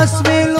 حسبي